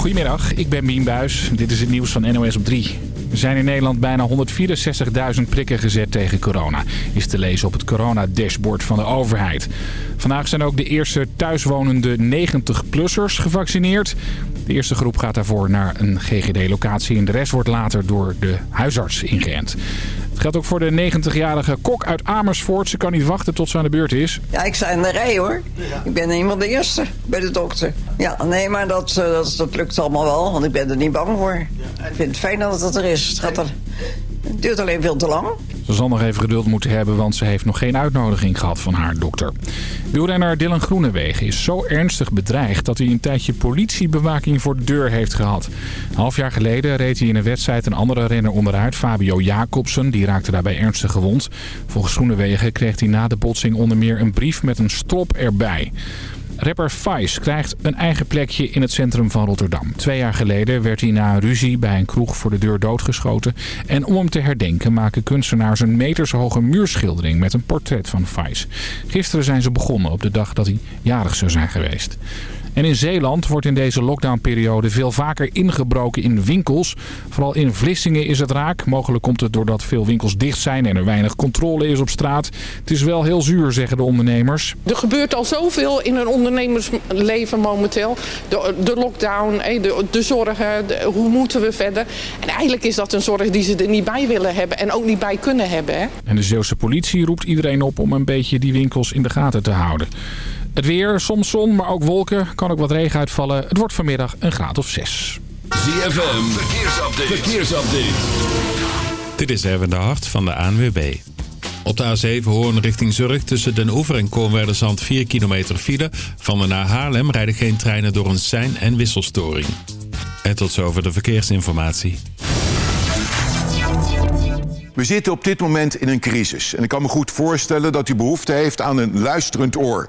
Goedemiddag, ik ben Bien Buis. Dit is het nieuws van NOS op 3. Er zijn in Nederland bijna 164.000 prikken gezet tegen corona. Is te lezen op het corona-dashboard van de overheid. Vandaag zijn ook de eerste thuiswonende 90-plussers gevaccineerd. De eerste groep gaat daarvoor naar een GGD-locatie... en de rest wordt later door de huisarts ingeënt. Het geldt ook voor de 90-jarige kok uit Amersfoort. Ze kan niet wachten tot ze aan de beurt is. Ja, ik sta in de rij hoor. Ik ben van de eerste bij de dokter. Ja, nee, maar dat, eh, dat, dat lukt allemaal wel, want ik ben er niet bang voor. Ik vind het fijn dat het er is. Gaat er, het duurt alleen veel te lang. Ze zal nog even geduld moeten hebben, want ze heeft nog geen uitnodiging gehad van haar dokter. Wielrenner Dylan Groenewegen is zo ernstig bedreigd dat hij een tijdje politiebewaking voor de deur heeft gehad. Een half jaar geleden reed hij in een wedstrijd een andere renner onderuit, Fabio Jacobsen. Die raakte daarbij ernstig gewond. Volgens Groenewegen kreeg hij na de botsing onder meer een brief met een strop erbij. Rapper Vice krijgt een eigen plekje in het centrum van Rotterdam. Twee jaar geleden werd hij na een ruzie bij een kroeg voor de deur doodgeschoten. En om hem te herdenken maken kunstenaars een metershoge muurschildering met een portret van Vice. Gisteren zijn ze begonnen op de dag dat hij jarig zou zijn geweest. En in Zeeland wordt in deze lockdownperiode veel vaker ingebroken in winkels. Vooral in Vlissingen is het raak. Mogelijk komt het doordat veel winkels dicht zijn en er weinig controle is op straat. Het is wel heel zuur, zeggen de ondernemers. Er gebeurt al zoveel in een ondernemersleven momenteel. De, de lockdown, de, de zorgen, hoe moeten we verder. En eigenlijk is dat een zorg die ze er niet bij willen hebben en ook niet bij kunnen hebben. Hè? En de Zeeuwse politie roept iedereen op om een beetje die winkels in de gaten te houden. Het weer, soms zon, maar ook wolken. Kan ook wat regen uitvallen. Het wordt vanmiddag een graad of 6. ZFM, verkeersupdate. verkeersupdate. Dit is Erwin de Hart van de ANWB. Op de A7 Hoorn richting Zurich tussen Den Oever en Koonwerderzand 4 kilometer file. Van de naar Haarlem rijden geen treinen door een sein- en wisselstoring. En tot zover de verkeersinformatie. We zitten op dit moment in een crisis. En ik kan me goed voorstellen dat u behoefte heeft aan een luisterend oor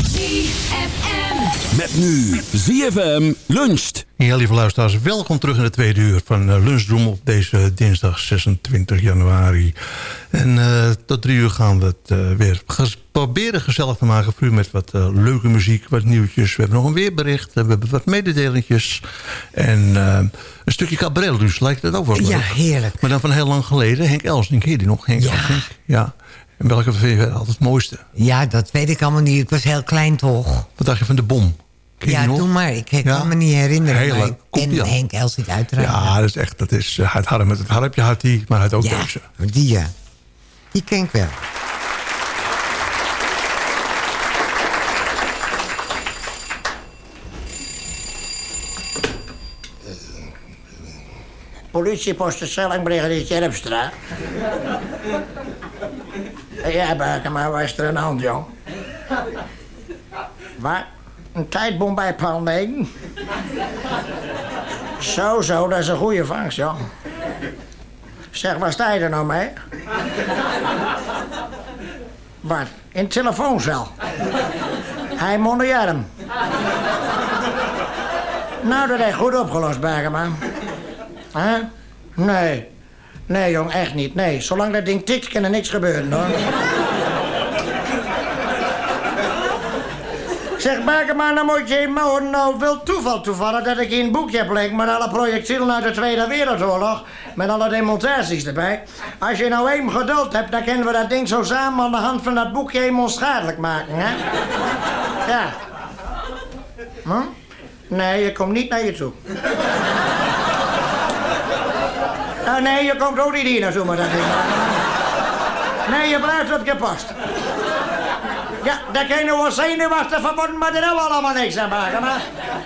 ZFM. Met nu ZFM luncht. Ja, lieve luisteraars, welkom terug in de tweede uur van uh, Lunchroom op deze dinsdag 26 januari. En eh, tot drie uur gaan we het uh, weer ges proberen gezellig te maken voor u met wat leuke muziek, wat nieuwtjes. We hebben nog een weerbericht, we hebben wat mededelingjes en een stukje cabaret, dus lijkt het ook wel leuk. Ja, heerlijk. Maar dan van heel lang geleden, Henk Elsink, heet die nog? Henk Ja. Elsink, ja. En welke vind je altijd het mooiste? Ja, dat weet ik allemaal niet. Ik was heel klein toch? Wat dacht je van de bom? Ken Ja, doe maar. Ik kan Ja? me niet herinneren. Heel maar- leuk. Komt en die aan? Henk Elsink uiteraard. Ja, dat is echt, dat is, uh, het harm met het harpje had hij, maar hij had ook Ja, deze. die ja. Die ken ik wel. Politiepost de Sellingbrigade Terpstra. Ja, Bakema, waar is er de hand, jong? Waar? Een tijdbom bij Paul 9? Zo, zo, dat is een goede vangst, jong. Zeg, waar sta je er nou mee? Waar? In het telefooncel. Hij mondeert Nou, dat is goed opgelost, Bakema. Hè? Nee. Nee, jong, echt niet. Nee, zolang dat ding tikt, kan er niks gebeuren, hoor. Zeg, Bakema, dan moet je horen. Nou, wel toeval toevallig dat ik hier een boekje heb liggen... met alle projectielen uit de Tweede Wereldoorlog... met alle demonstraties erbij. Als je nou even geduld hebt, dan kunnen we dat ding zo samen... aan de hand van dat boekje even onschadelijk maken, hè? Ja. Hm? Nee, je komt niet naar je toe. Ah, nee, je komt ook niet hier naartoe met dat. Nee, je blijft op je post. Ja, daar kan je wel zenuwachtig van worden, maar daar hebben we allemaal niks aan maken. Maar,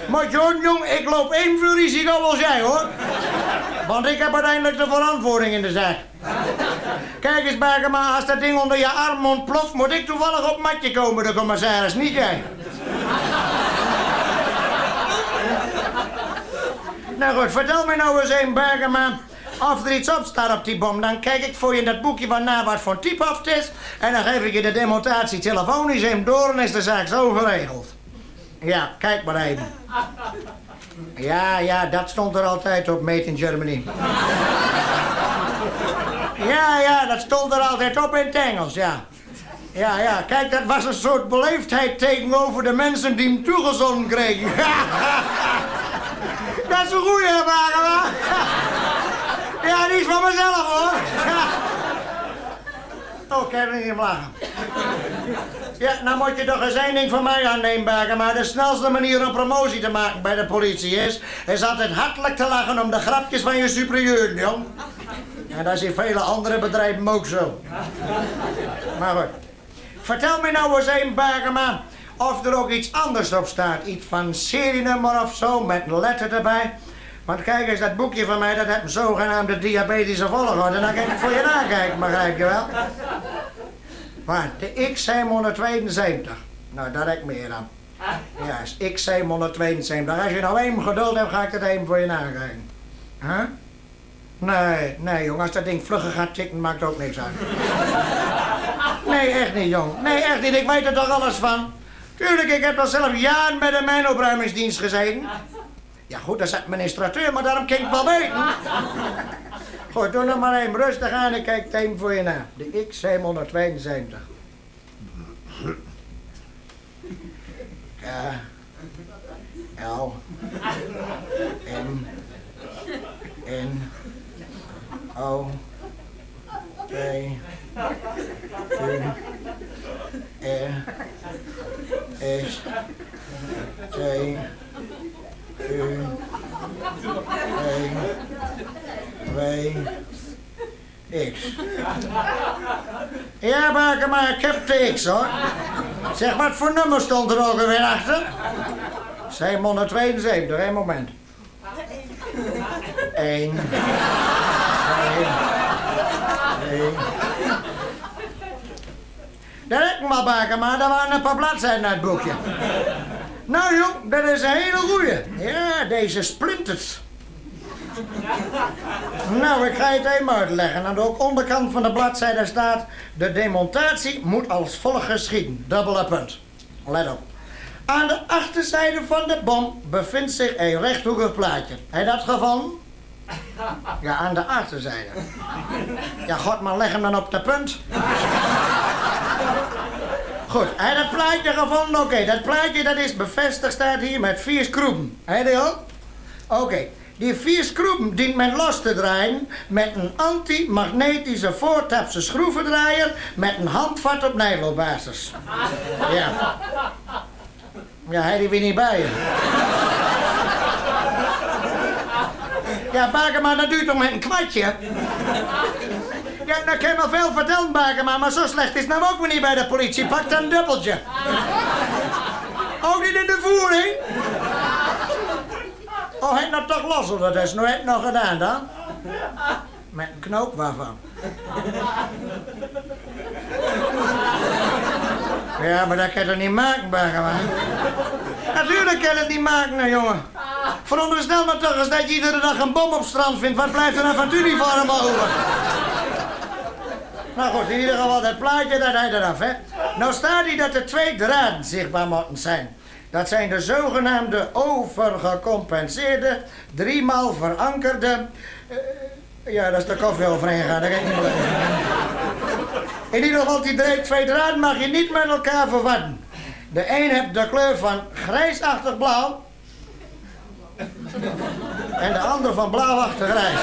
maar John, jong, ik loop evenveel risico als jij, hoor. Want ik heb uiteindelijk de verantwoording in de zaak. Kijk eens, Bakema, als dat ding onder je arm ontploft... moet ik toevallig op matje komen, de commissaris, niet jij. Nou goed, vertel me nou eens een, Bergema. Of er iets op staat op die bom, dan kijk ik voor je in dat boekje van na wat voor type of is. En dan geef ik je de demonstratie telefonisch even door en is de zaak zo geregeld. Ja, kijk maar even. Ja, ja, dat stond er altijd op, Made in Germany. Ja, ja, dat stond er altijd op in het Engels, ja. Ja, ja, kijk, dat was een soort beleefdheid tegenover de mensen die hem toegezonden kregen. Dat is een goeie, Bagema. Ja, is van mezelf, hoor. Oh, ik heb er niet lachen. Ja, nou moet je toch eens één ding van mij aannemen, Bagema. De snelste manier om promotie te maken bij de politie is... is altijd hartelijk te lachen om de grapjes van je superieur, jong. En dat is in vele andere bedrijven ook zo. Maar goed. Vertel me nou eens één, of er ook iets anders op staat. Iets van serienummer of zo, met een letter erbij. Want kijk eens, dat boekje van mij, dat heeft een zogenaamde diabetische volgorde. Dan kan ik voor je nakijken, begrijp je wel? Maar de X772. Nou, daar heb ik meer aan. Ja, is X772. Als je nou even geduld hebt, ga ik het even voor je nakijken. Huh? Nee, nee, jong. Als dat ding vlugger gaat tikken, maakt ook niks uit. Nee, echt niet, jong. Nee, echt niet. Ik weet er toch alles van. Tuurlijk, ik heb al zelf jaren bij de mijnopruimingsdienst gezeten. Ja, goed, dat is administrateur, maar daarom kan ik wel weten. Goed, doe nog maar even rustig aan en kijk het voor je na. De X772. K. L. M. N. O. P. Q. R. S. T. U. W. W. X. Ja, maken maar, ik heb de X hoor. Zeg, wat voor nummer stond er ook alweer achter? 772, één moment. 1, 2, 3. Dat ik maar baken, maar daar waren een paar bladzijden uit het boekje. Nou jong, dat is een hele goeie. Ja, deze splinters. Nou, ik ga het even uitleggen. Aan de onderkant van de bladzijde staat... De demontatie moet als volgt geschieden. Dubbele punt. Let op. Aan de achterzijde van de bom bevindt zich een rechthoekig plaatje. Heb je dat gevonden? Ja, aan de achterzijde. Ja, god, maar leg hem dan op de punt. Goed, je dat plaatje gevonden? Oké, dat plaatje dat is bevestigd, staat hier met vier schroeven. Die ook? Oké, die vier schroeven dient men los te draaien met een antimagnetische voortapse schroevendraaier met een handvat op nylonbasis. Ja. Ja, hij die weer niet bij. Ja, Bakema, dat duurt nog met een kwartje. Ja, dat kan je wel veel vertellen, Bakema, maar zo slecht is nou ook weer niet bij de politie. Pak dan een dubbeltje. Ook niet in de voering? Oh, hij nou toch los, dat is nou het nog gedaan dan? Met een knoop waarvan? Ja, maar dat kan je toch niet maken, Bakema? Natuurlijk kan je het niet maken, nou, jongen. Veronderstel maar toch eens dat je iedere dag een bom op strand vindt. Wat blijft er dan van het uniform over? Nou goed, in ieder geval dat plaatje, dat hij eraf, hè. Nou staat hier dat er twee draden zichtbaar moeten zijn. Dat zijn de zogenaamde overgecompenseerde, driemaal verankerde... eh, Ja, dat is de koffie overheen gaan, dat kan ik niet blijven. In ieder geval, die twee draden mag je niet met elkaar verwarren. De een heeft de kleur van grijsachtig blauw. En de ander van blauwachtig grijs.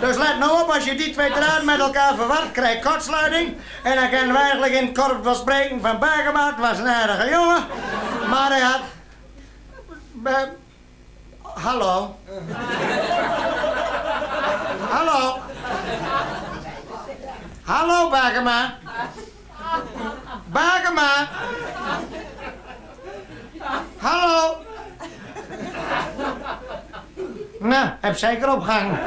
Dus let nou op, als je die twee draden met elkaar verwart, krijg je kortsluiting. En dan kunnen we eigenlijk in het korp wel spreken van Bergemaat, was een aardige jongen. Maar hij had... Hallo? Hallo? Hallo, Bergema? Bergema? Hallo? Nou, heb zeker opgehangen.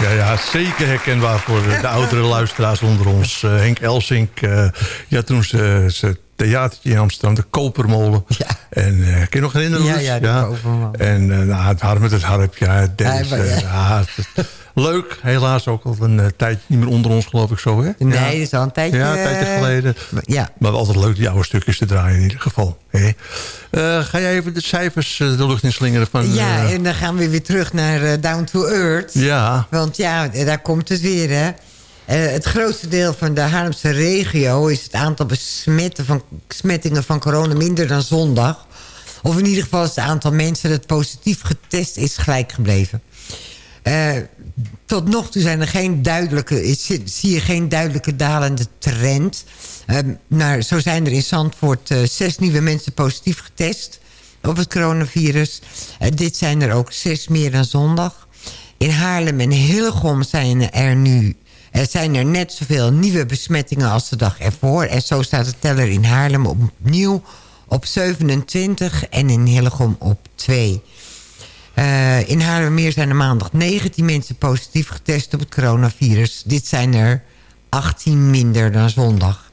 Ja, ja, zeker herkenbaar voor de oudere luisteraars onder ons. Eh, Henk Elsink, eh, ja, toen ze, ze theatertje in Amsterdam, de Kopermolen. En eh, kun je nog herinneren? Ja, ja, de Kopermolen. En eh, nou, het harp met het harp, ja. Dennis, Ja, maar ja. ja, leuk, helaas ook al een eh, tijdje niet meer onder ons, geloof ik zo, hè? Nee, ja. dat is al een tijdje... Ja, een tijdje eh, geleden. Ja. Maar altijd leuk die oude stukjes te draaien in ieder geval. Hè? Eh, ga jij even de cijfers de lucht in slingeren van... Ja, en dan gaan we weer terug naar Down to Earth. ja, Want ja, daar komt het weer, hè. Het grootste deel van de Haarlemse regio... is het aantal besmetten van, besmettingen van corona minder dan zondag. Of in ieder geval is het aantal mensen dat positief getest is gelijk gebleven. Eh, tot nog toe zijn er geen duidelijke, zie je geen duidelijke dalende trend. Eh, nou, zo zijn er in Zandvoort eh, zes nieuwe mensen positief getest op het coronavirus. Eh, dit zijn er ook zes meer dan zondag. In Haarlem en Hillegom zijn er nu zijn er net zoveel nieuwe besmettingen als de dag ervoor. En zo staat de teller in Haarlem opnieuw op 27 en in Hillegom op 2. Eh, in Haarlemmermeer zijn er maandag 19 mensen positief getest op het coronavirus. Dit zijn er 18 minder dan zondag.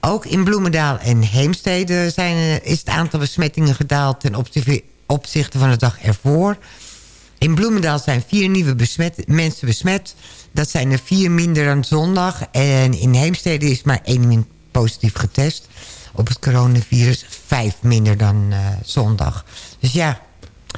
Ook in Bloemendaal en Heemstede zijn, is het aantal besmettingen gedaald... ten opzichte- van de dag ervoor. In Bloemendaal zijn vier nieuwe mensen besmet. Dat zijn er vier minder dan zondag. En in Heemstede is maar één positief getest op het coronavirus. Vijf minder dan eh, zondag. Dus ja,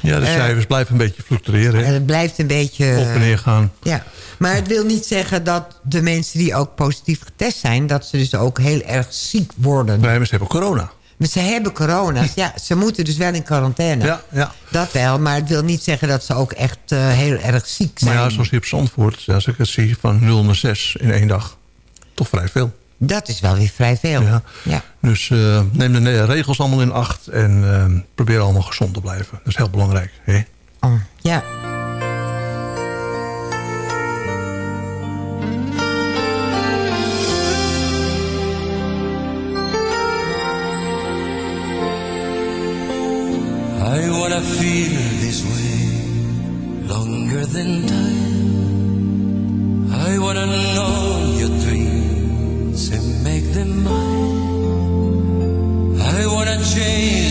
ja, de Eh, cijfers blijven een beetje fluctueren. hè? het blijft een beetje... Op en neer gaan. Ja, maar het wil niet zeggen dat de mensen die ook positief getest zijn... dat ze dus ook heel erg ziek worden. Nee, maar ze hebben corona. Maar ze hebben corona. Ja, ze moeten dus wel in quarantaine. Ja, ja. Dat wel, maar het wil niet zeggen dat ze ook echt eh, heel erg ziek zijn. Maar ja, zoals hier op Zandvoort, als ik het zie, van 0 naar 6 in één dag. Toch vrij veel. Dat is wel weer vrij veel. Ja. Ja. Dus eh, neem de regels allemaal in acht en eh, probeer allemaal gezond te blijven. Dat is heel belangrijk. Hè? Oh, ja. I wanna feel this way longer than time. I wanna know your dreams and make them mine. I wanna change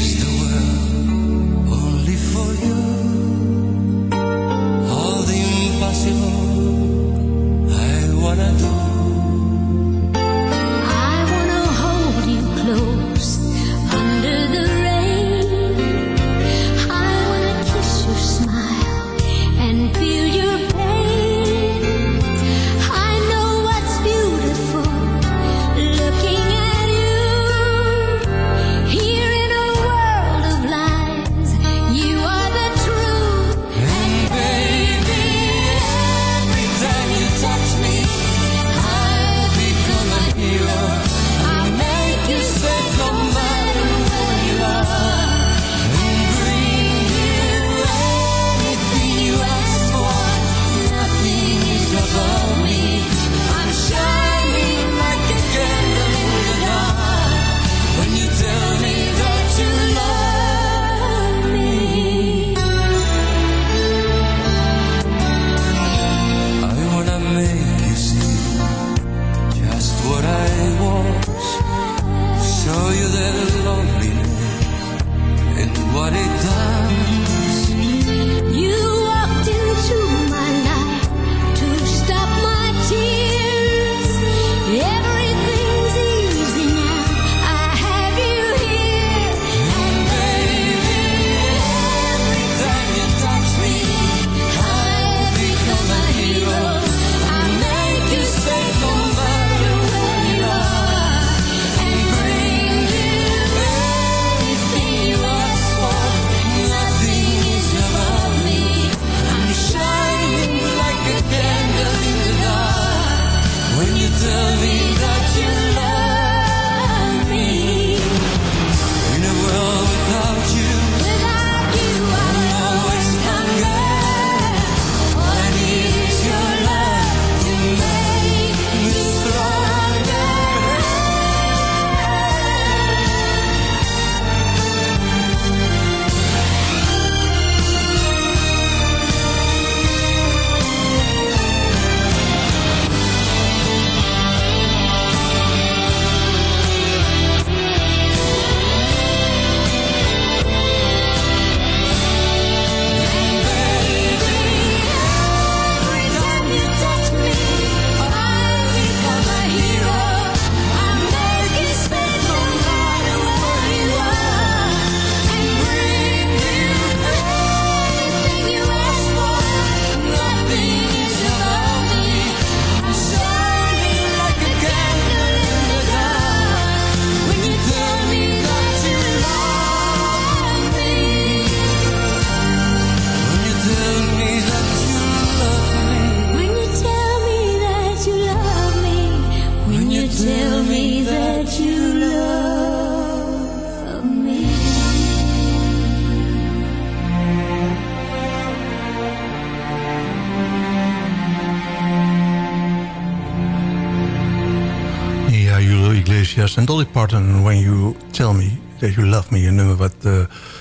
Tell Me That You Love Me. Een nummer wat eh,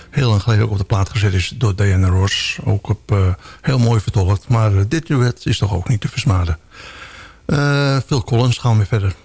heel lang geleden ook op de plaat gezet is door Diana Ross. Ook op, eh, heel mooi vertolkt. Maar eh, dit duet is toch ook niet te versmaden. Phil Collins gaan we weer verder.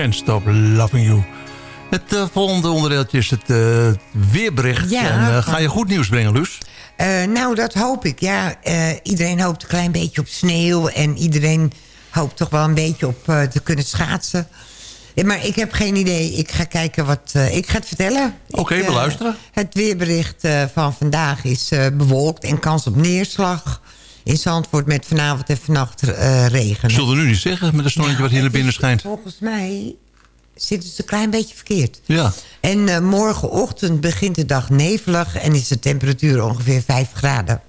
Can't Stop Loving You. Het eh, volgende onderdeeltje is het eh, weerbericht. Ja, en, eh, ga je goed nieuws brengen, Luus? Nou, dat hoop ik. Ja, iedereen hoopt een klein beetje op sneeuw. En iedereen hoopt toch wel een beetje op te kunnen schaatsen. Maar ik heb geen idee. Ik ga kijken wat... ik ga het vertellen. Oké, Ik, we eh, luisteren. Het weerbericht van vandaag is bewolkt en kans op neerslag. In Zandvoort met vanavond en vannacht eh regen. Zullen we nu niet zeggen met een zonnetje wat hier naar binnen schijnt? Volgens mij zit het een klein beetje verkeerd. Ja. En eh, morgenochtend begint de dag nevelig en is de temperatuur ongeveer 5 graden.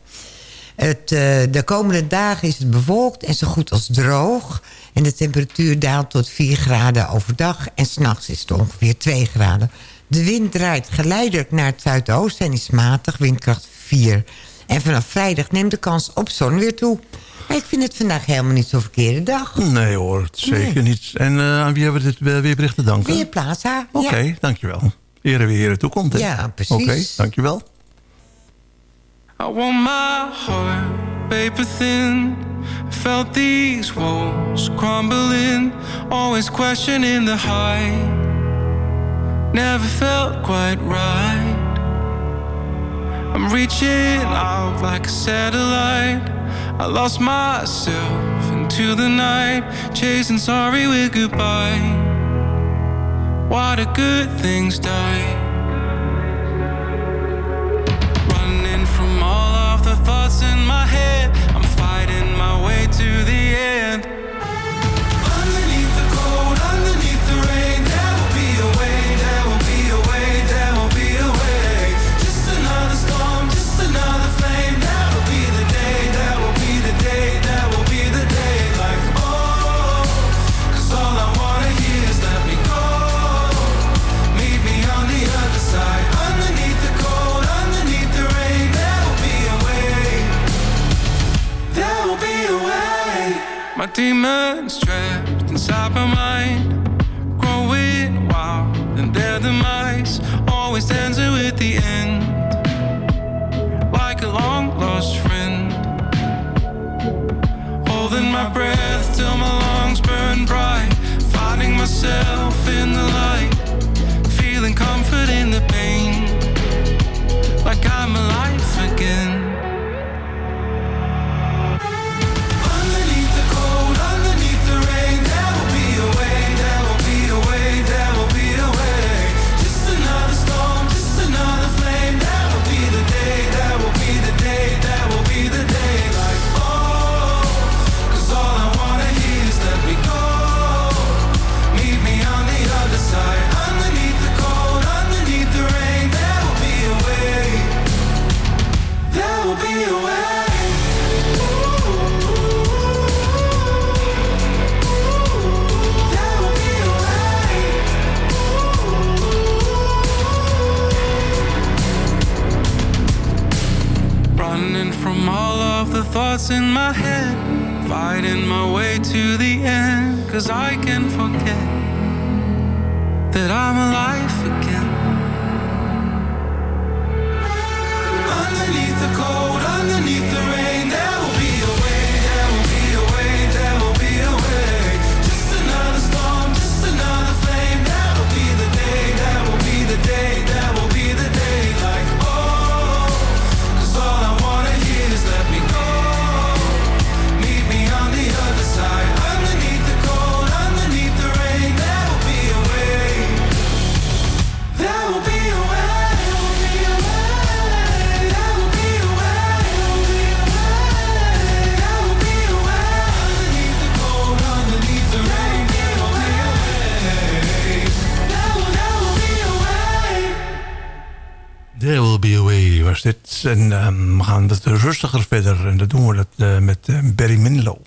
Het, eh, de komende dagen is het bewolkt en zo goed als droog. En de temperatuur daalt tot 4 graden overdag. En s'nachts is het ongeveer 2 graden. De wind draait geleidelijk naar het zuidoosten en is matig, windkracht 4. En vanaf vrijdag neemt de kans op zon weer toe. Maar ik vind het vandaag helemaal niet zo'n verkeerde dag. Nee hoor, zeker Nee. niet. En eh, aan wie hebben we dit eh, weerbericht te danken? Weerplaza, Oké, ja. dankjewel. Ere wie ere toekomt, hè? Ja, precies. Oké, dankjewel. I want my heart paper thin. I felt these walls crumbling. Always questioning the height. Never felt quite right. I'm reaching out like a satellite. I lost myself into the night. Chasing sorry with goodbye. Why do good things die? running from all of the thoughts in my head. I'm fighting my way to the end. My demons trapped inside my mind, growing wild and their demise always ends with the end, like a long lost friend. Holding my breath till my lungs burn bright, finding myself in the light feeling comfort in the pain, like I'm alive again. Thoughts in my head, fighting my way to the end. Cause I can forget that I'm alive again. Be was dit. En ehm, we gaan wat rustiger verder. En dat doen we dat, eh, met eh, Barry Manilow.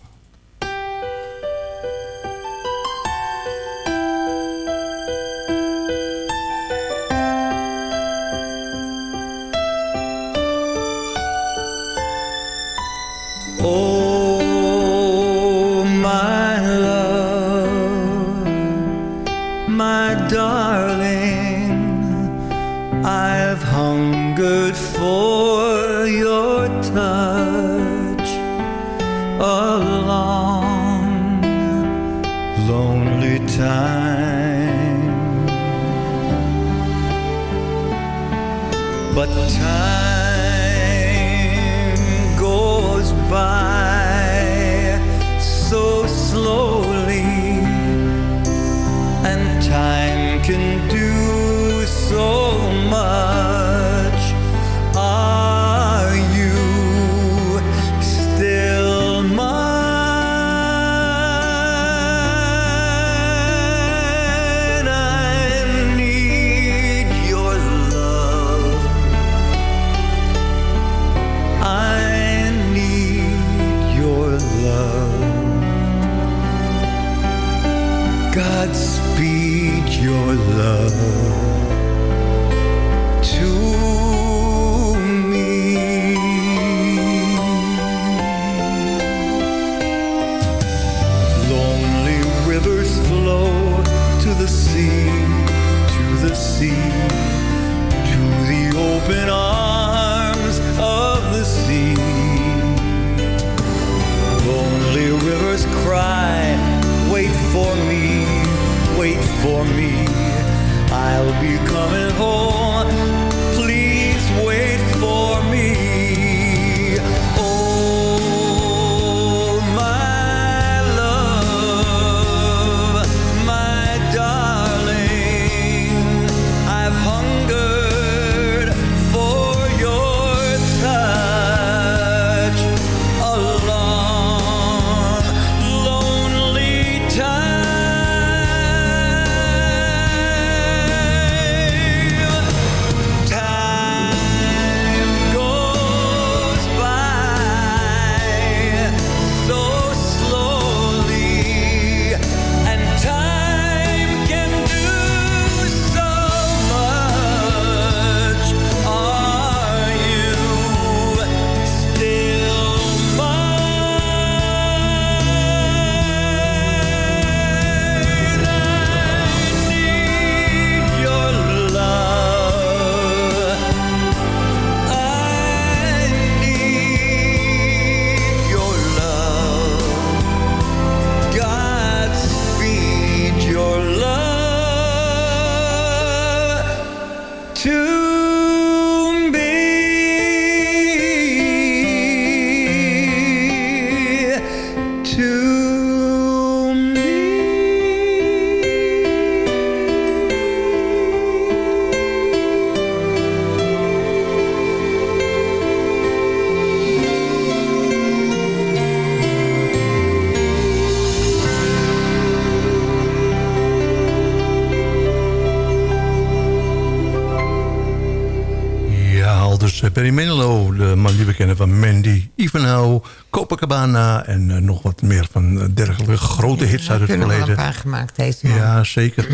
Hits uit het we verleden. een paar gemaakt, deze man. Ja, zeker.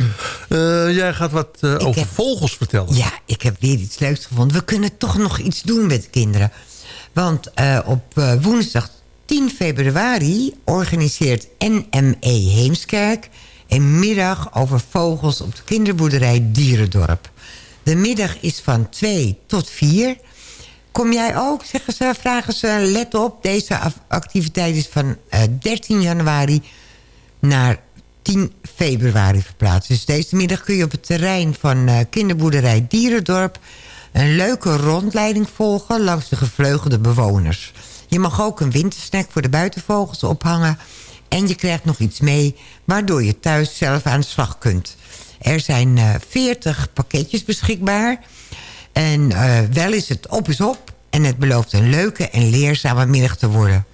Eh, jij gaat wat eh, over vogels vertellen. Ja, ik heb weer iets leuks gevonden. We kunnen toch nog iets doen met de kinderen. Want eh, op woensdag 10 februari organiseert NME Heemskerk... een middag over vogels op de kinderboerderij Dierendorp. De middag is van 2 tot 4. Kom jij ook, zeggen ze, vragen ze, let op. Deze activiteit is van eh, 13 januari naar 10 februari verplaatst. Dus deze middag kun je op het terrein van eh, kinderboerderij Dierendorp... een leuke rondleiding volgen langs de gevleugelde bewoners. Je mag ook een wintersnack voor de buitenvogels ophangen... en je krijgt nog iets mee waardoor je thuis zelf aan de slag kunt. Er zijn eh 40 pakketjes beschikbaar... En eh, wel is het op is op. En het belooft een leuke en leerzame middag te worden.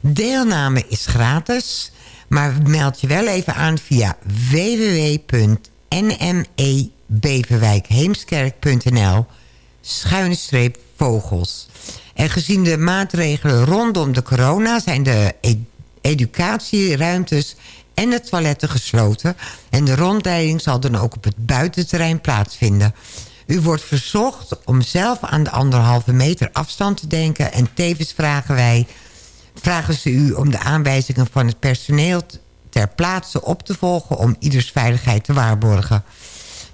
Deelname is gratis. Maar meld je wel even aan via www.nmebeverwijkheemskerk.nl schuine streep vogels. En gezien de maatregelen rondom de corona... zijn de e- educatieruimtes en de toiletten gesloten. En de rondleiding zal dan ook op het buitenterrein plaatsvinden. U wordt verzocht om zelf aan de anderhalve meter afstand te denken... en tevens vragen wij vragen ze u om de aanwijzingen van het personeel ter plaatse op te volgen... om ieders veiligheid te waarborgen.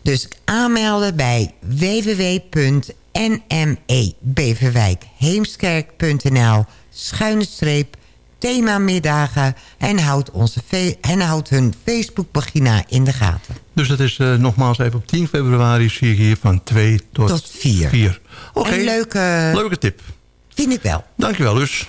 Dus aanmelden bij www.nmebeverwijkheemskerk.nl schuine streep themamiddagen en houdt, onze en houdt hun Facebookpagina in de gaten. Dus dat is eh, nogmaals even op 10 februari zie ik hier van 2 tot, Tot 4. 4. Oké, Een leuke... leuke tip. Vind ik wel. Dankjewel, Lus.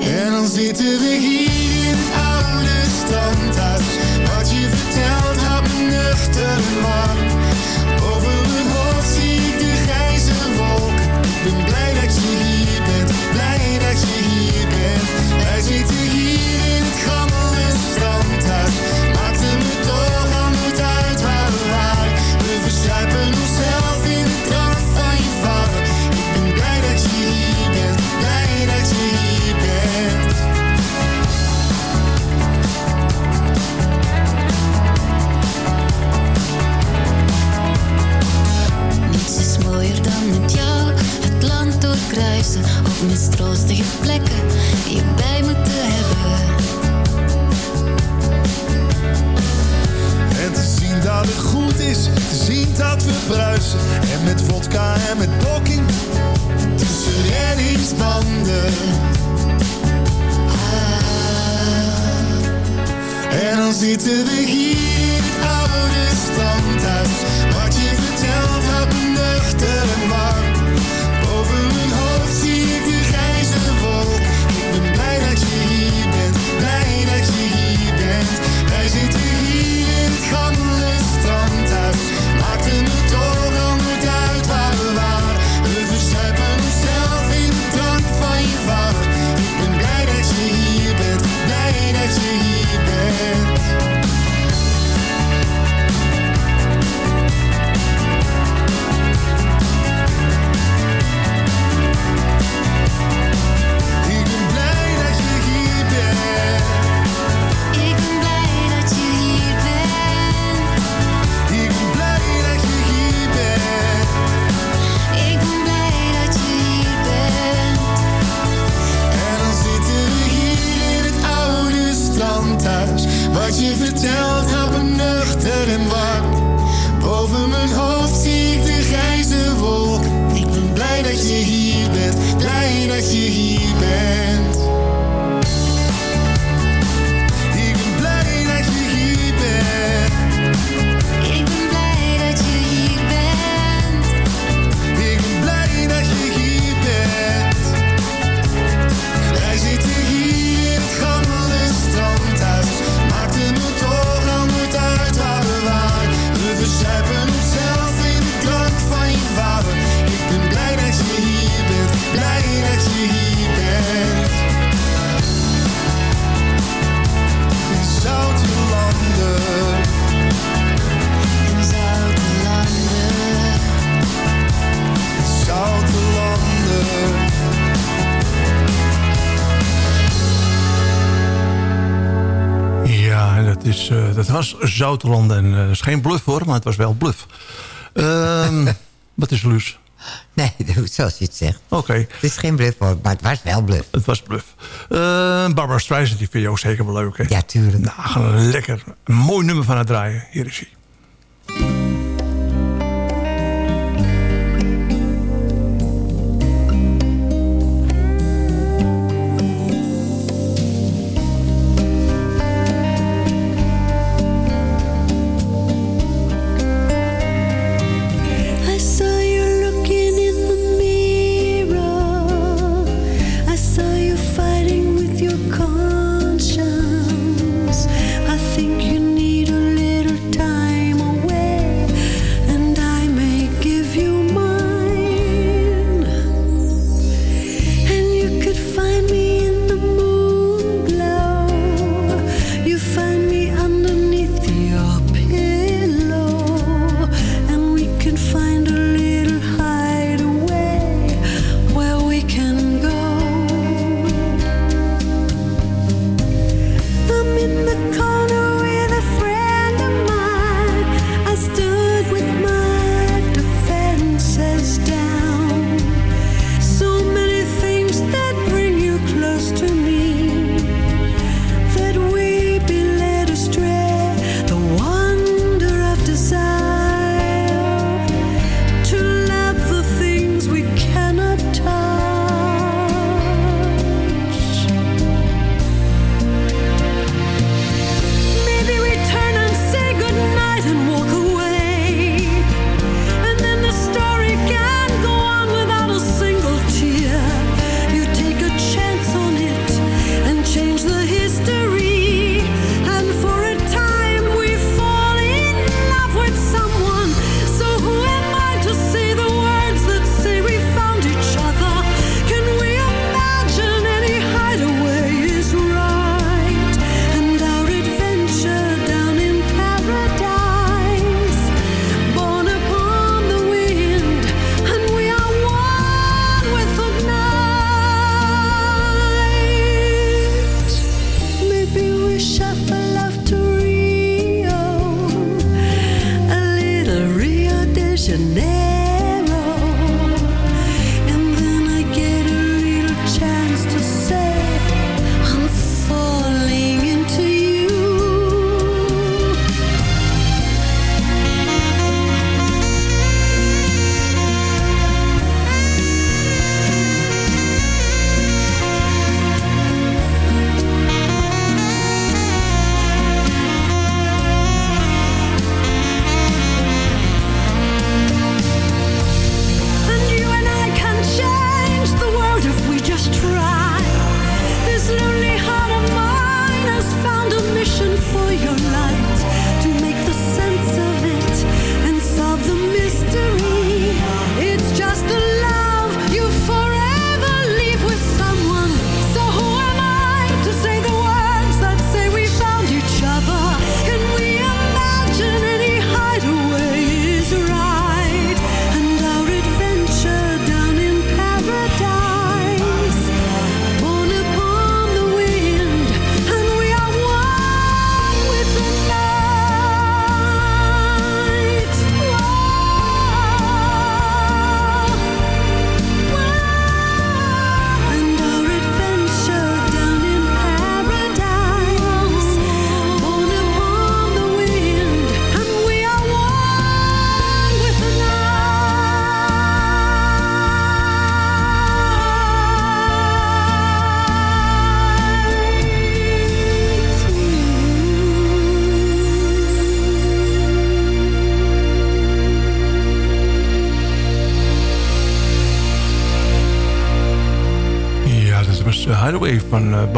En dan zitten we hier Zouterland. En dat is geen bluff hoor, maar het was wel bluff. Ehm, wat is Luus? Nee, zoals je het zegt. Oké. Het is geen bluff, hoor, maar het was wel bluff. Het was bluff. Uh, Barbara Streisand, die vind ook zeker wel leuk, hè? Ja, tuurlijk. Nou, gaan lekker een mooi nummer van het draaien. Hier is hij.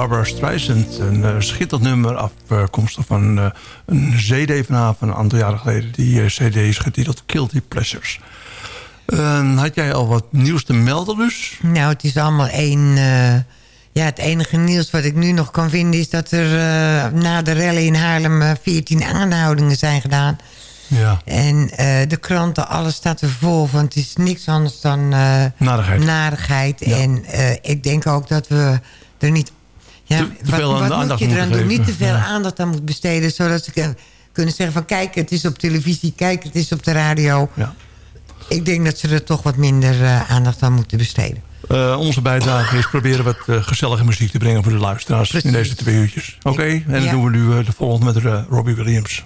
Barbara Streisand. Een eh, schitterend nummer afkomstig van eh, een cd vanavond een aantal jaren geleden. Die eh, cd is getiteld Guilty Pleasures. Had jij al wat nieuws te melden dus? Nou, het is allemaal één... Ja, het enige nieuws wat ik nu nog kan vinden... is dat er na de rally in Haarlem 14 aanhoudingen zijn gedaan. Ja. En de kranten, alles staat er vol. Want het is niks anders dan... narigheid. narigheid. Ja. En ik denk ook dat we er niet ja, te, te wat, veel wat aan de moet aandacht je eraan doen? Niet te veel Ja. aandacht aan moet besteden. Zodat ze kunnen- zeggen van kijk, het is op televisie. Kijk, het is op de radio. Ja. Ik denk dat ze er toch wat minder eh, aandacht aan moeten besteden. Eh, onze bijdrage is proberen wat eh, gezellige muziek te brengen voor de luisteraars in deze twee uurtjes. Oké, en dan doen we nu de volgende met Robbie Williams.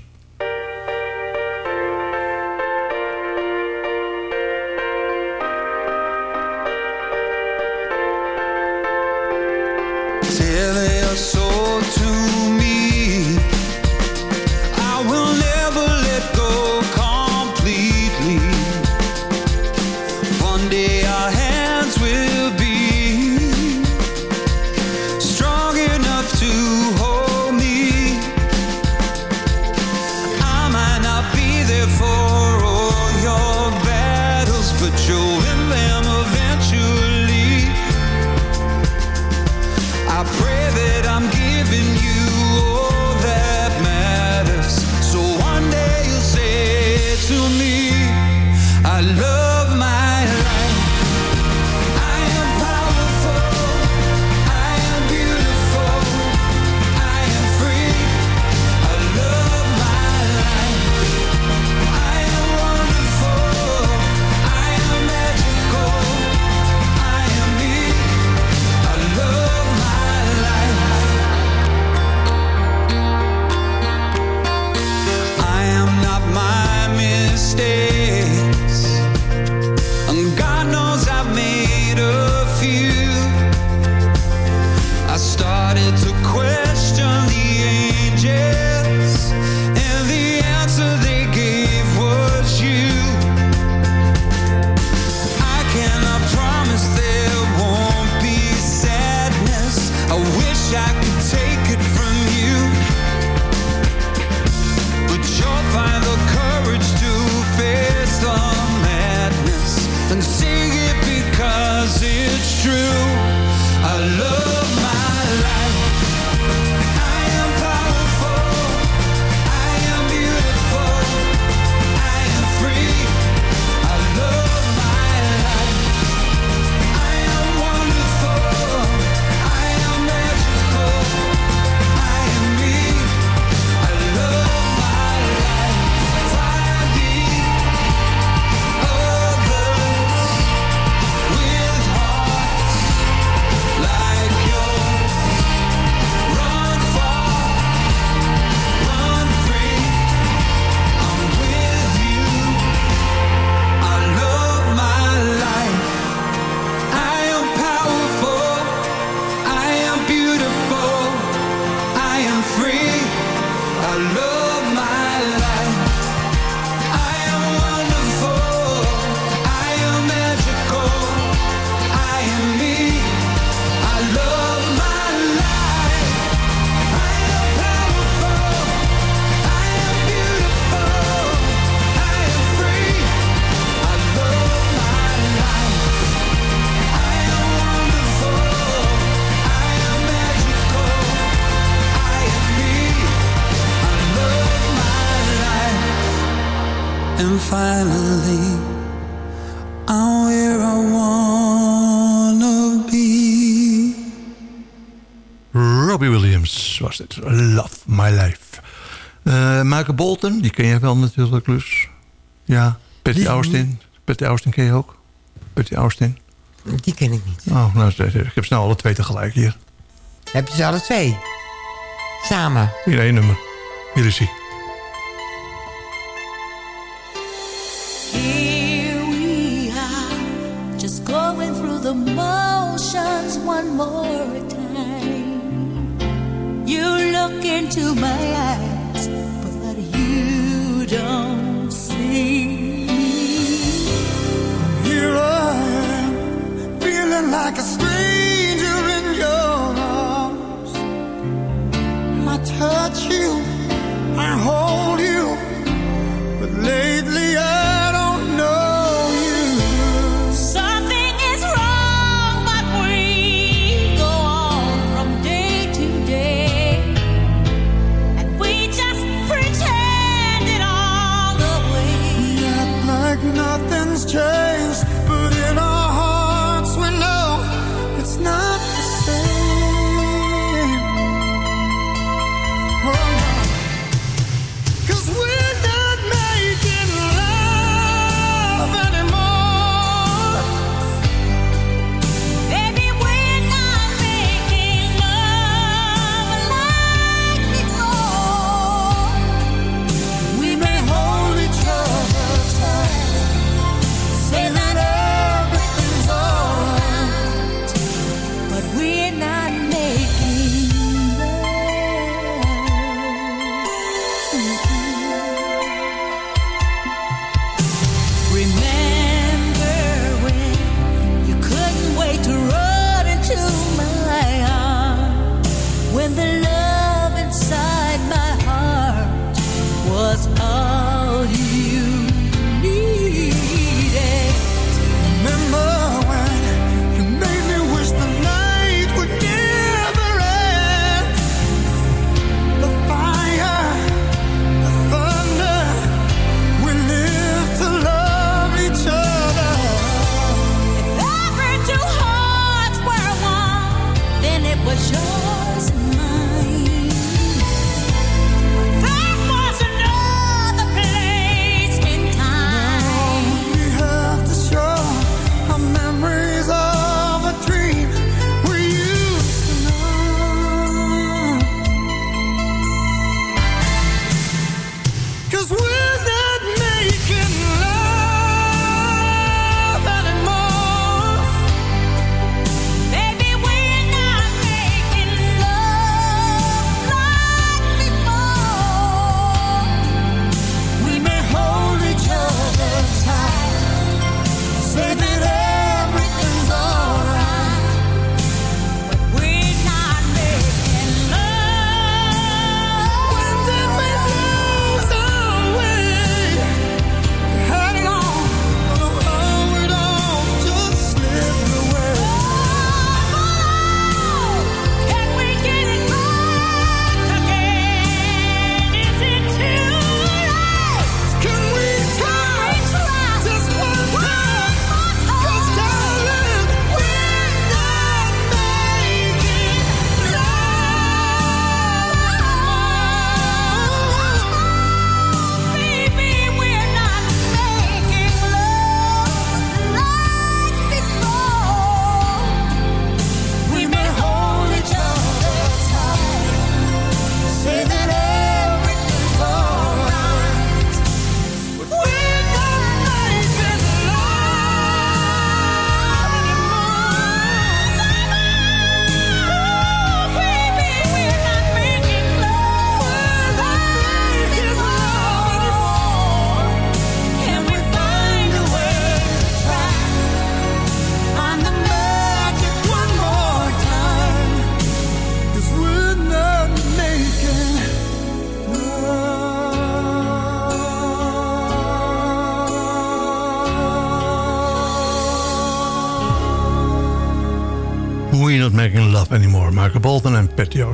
Dit. Love My Life. Eh Michael Bolton, die ken je wel natuurlijk, Lus. Ja, Patty Die- Austin. Patty Austin ken je ook? Patty Austin. Die ken ik niet. Oh, nou, ik heb snel alle twee tegelijk hier. Heb je ze alle twee? Samen? In één nummer. Hier is hij. Here we You look into my eyes, but you don't see. Here I am, feeling like a stranger in your arms. I touch you, I hold you, but lately I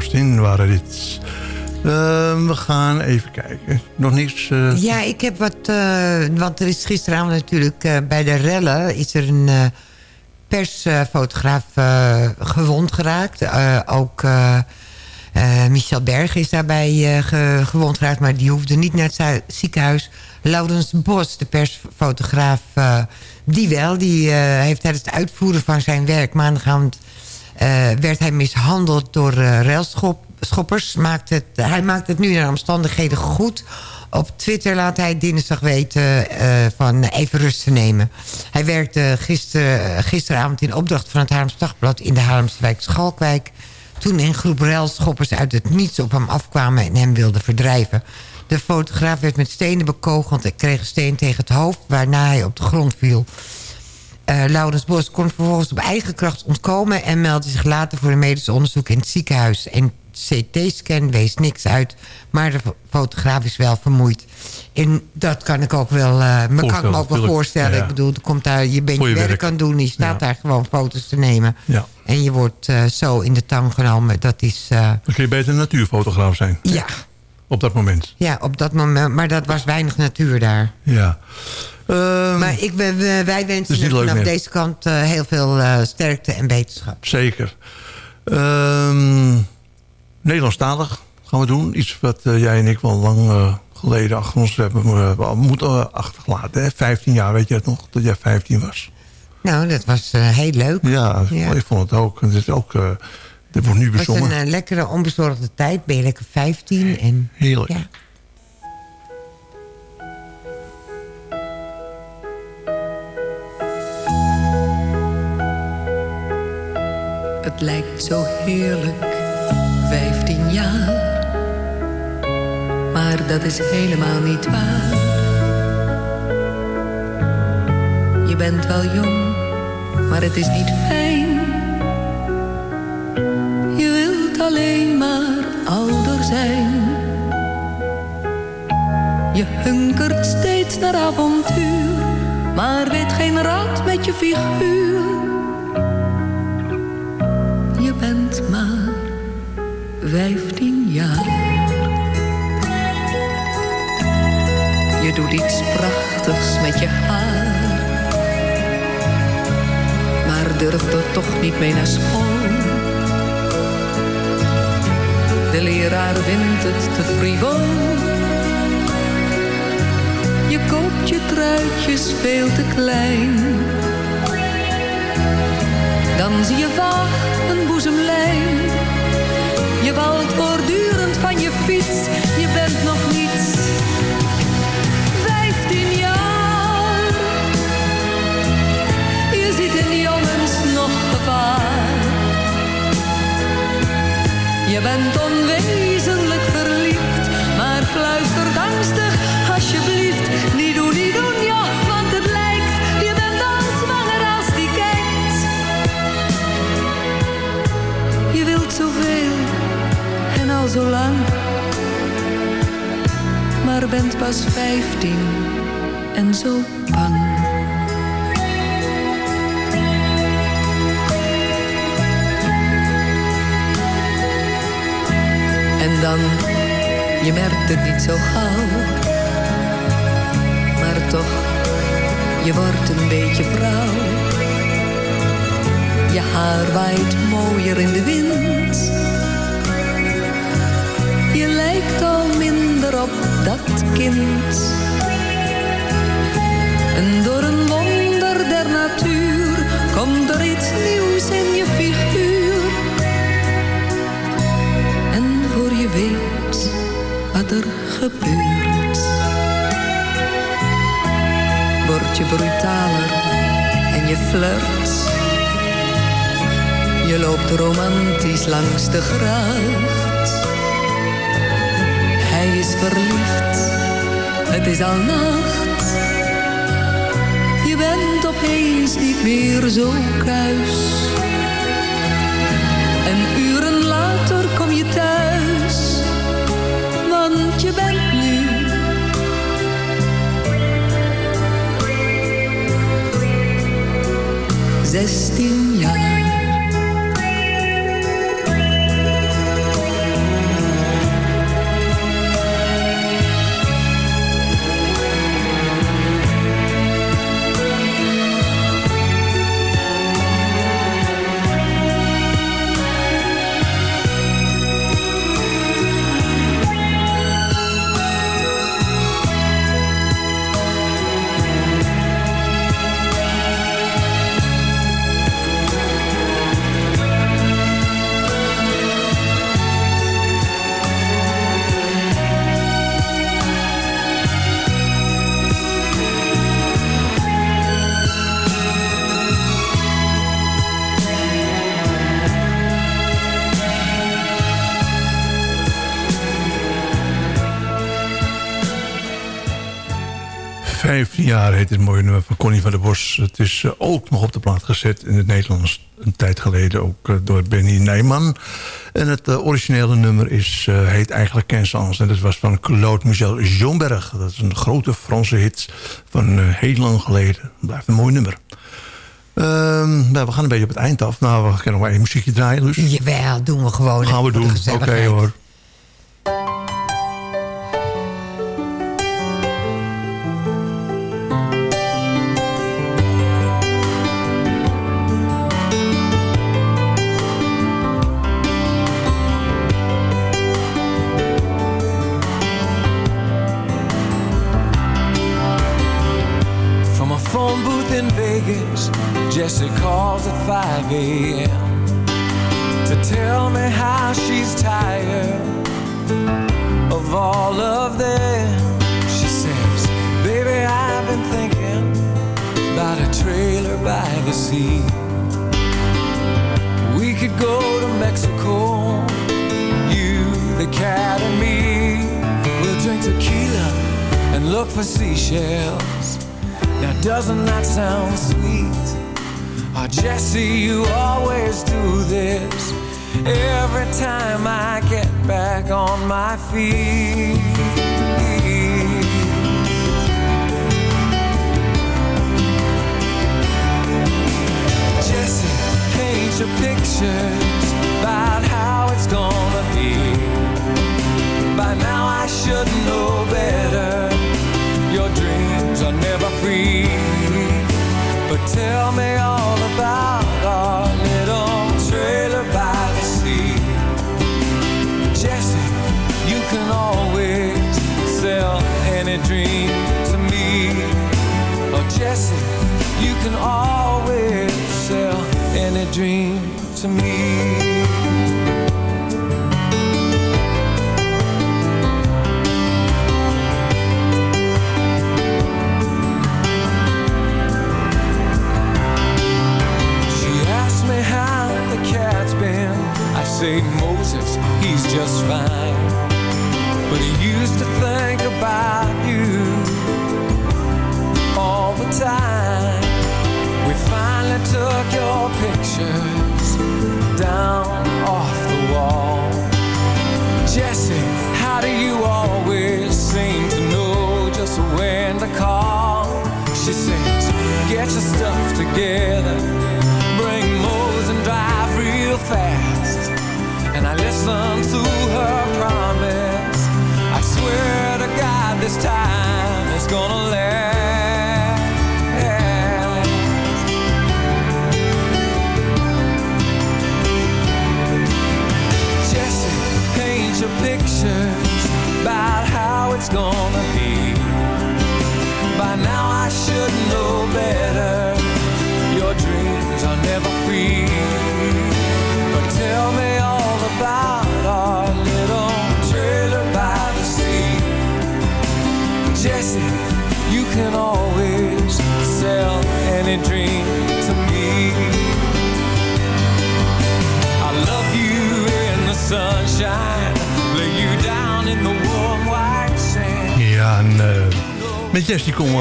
Austin waren dit. Eh, we gaan even kijken. Nog niets? eh, Ja, ik heb wat... eh, want er is gisteravond natuurlijk eh, bij de rellen... is er een persfotograaf gewond geraakt. Ook Michel Berg is daarbij ge- gewond geraakt... maar die hoefde niet naar het ziekenhuis. Laurens Bos, de persfotograaf, die wel. Die heeft tijdens het uitvoeren van zijn werk... maandagavond werd hij mishandeld door eh railschoppers. Hij maakt het nu naar omstandigheden goed. Op Twitter laat hij dinsdag weten eh, van even rust te nemen. Hij werkte gister, gisteravond in opdracht van het Haarlems Dagblad... in de Haarlemse wijk Schalkwijk. Toen een groep railschoppers uit het niets op hem afkwamen... en hem wilden verdrijven. De fotograaf werd met stenen bekogeld en kreeg een steen tegen het hoofd... waarna hij op de grond viel. Eh Laurens Bos kon vervolgens op eigen kracht ontkomen... en meldde zich later voor een medisch onderzoek in het ziekenhuis. En CT-scan wees niks uit, maar de fo- fotograaf is wel vermoeid. En dat kan ik ook wel, eh, me kan ik me ook wel voorstellen. Ja. Ik bedoel, er komt daar, je bent je werk aan doen... je staat Ja. daar gewoon foto's te nemen. Ja. En je wordt eh, zo in de tang genomen. Dat is... Dan kun je beter een natuurfotograaf zijn. ja, Op dat moment. ja, op dat moment. Maar dat was weinig natuur daar. Ja. Ehm, Maar ik, wij is wensen vanaf meer. deze kant eh, heel veel eh, sterkte en beterschap. Zeker. Ehm Nederlandstalig gaan we doen. Iets wat eh, jij en ik wel lang geleden achter ons hebben moeten achtergelaten. Hè? 15 jaar, weet je het nog? Dat jij 15 was. Nou, dat was heel leuk. Ja, Ja. ik vond het ook. Het is ook... dit wordt nu Het was bezongen. een lekkere, onbezorgde tijd. Ben je lekker 15 en... Heerlijk. Ja. Lijkt zo heerlijk, 15 jaar. Maar dat is helemaal niet waar. Je bent wel jong, maar het is niet fijn. Je wilt alleen maar ouder zijn. Je hunkert steeds naar avontuur, maar weet geen raad met je figuur. Bent maar 15 jaar. Je doet iets prachtigs met je haar. Maar durft er toch niet mee naar school. De leraar vindt het te frivol. Je koopt je truitjes veel te klein. Dan zie je vaag een boezemlijn. Je valt voortdurend van je fiets. Je bent nog niets. Vijftien jaar. Je ziet in die jongens nog gevaar. Je bent onwezenlijk verliefd. Maar fluistert angstig zo lang. Maar bent pas vijftien en zo bang. En dan, je merkt het niet zo gauw. Maar toch, je wordt een beetje vrouw. Je haar waait mooier in de wind. Je lijkt al minder op dat kind. En door een wonder der natuur komt er iets nieuws in je figuur. En voor je weet wat er gebeurt, word je brutaler en je flirt. Je loopt romantisch langs de gracht. Hij is verliefd, het is al nacht. Je bent opeens niet meer zo kuis. En uren later kom je thuis, want je bent nu. Zestien jaar. Heet het mooie nummer van Connie van der Bos. Het is eh, ook nog op de plaat gezet in het Nederlands. Een tijd geleden ook eh, door Benny Nijman. En het eh, originele nummer is, heet eigenlijk Kensans. En dat was van Claude Michel Jonberg. Dat is een grote Franse hit van heel lang geleden. Blijft een mooi nummer. Ehm, nou, we gaan een beetje op het eind af. Nou, we kunnen nog maar één muziekje draaien. Dus. Jawel, doen we gewoon. Gaan we doen. Oké hoor. Dream to me.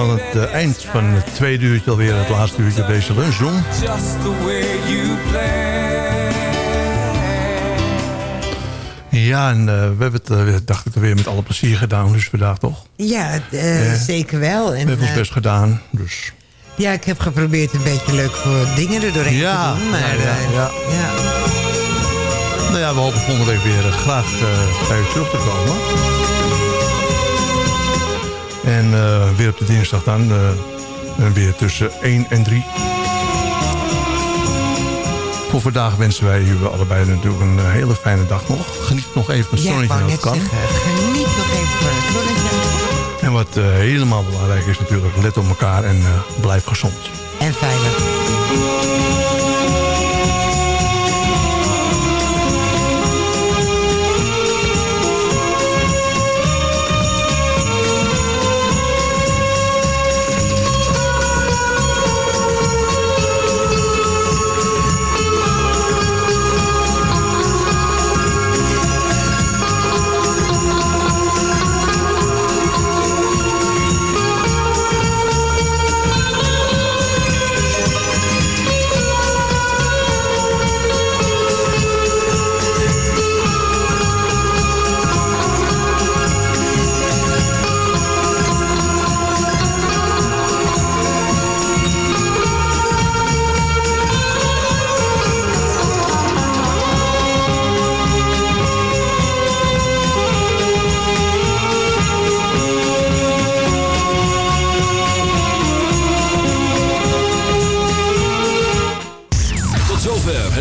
Aan het eh, eind van het tweede uurtje alweer. Het laatste uurtje deze you play. Ja, en eh, we hebben het, eh, dacht ik, weer met alle plezier gedaan. Dus vandaag toch? Ja, zeker wel. En, we hebben ons best gedaan. Dus ja, ik heb geprobeerd een beetje leuk voor dingen er doorheen Ja, te doen. Maar, ja, ja, ja. Nou ja, we hopen volgende week weer graag bij u terug te komen. En eh, weer op de dinsdag dan. eh, weer tussen 1 en 3. Voor vandaag wensen wij u allebei natuurlijk een eh, hele fijne dag nog. Geniet nog even Ja, ik zonnetje dat net kan. zeggen, geniet nog even van het zonnetje. En wat helemaal belangrijk is natuurlijk, let op elkaar en blijf gezond. En veilig.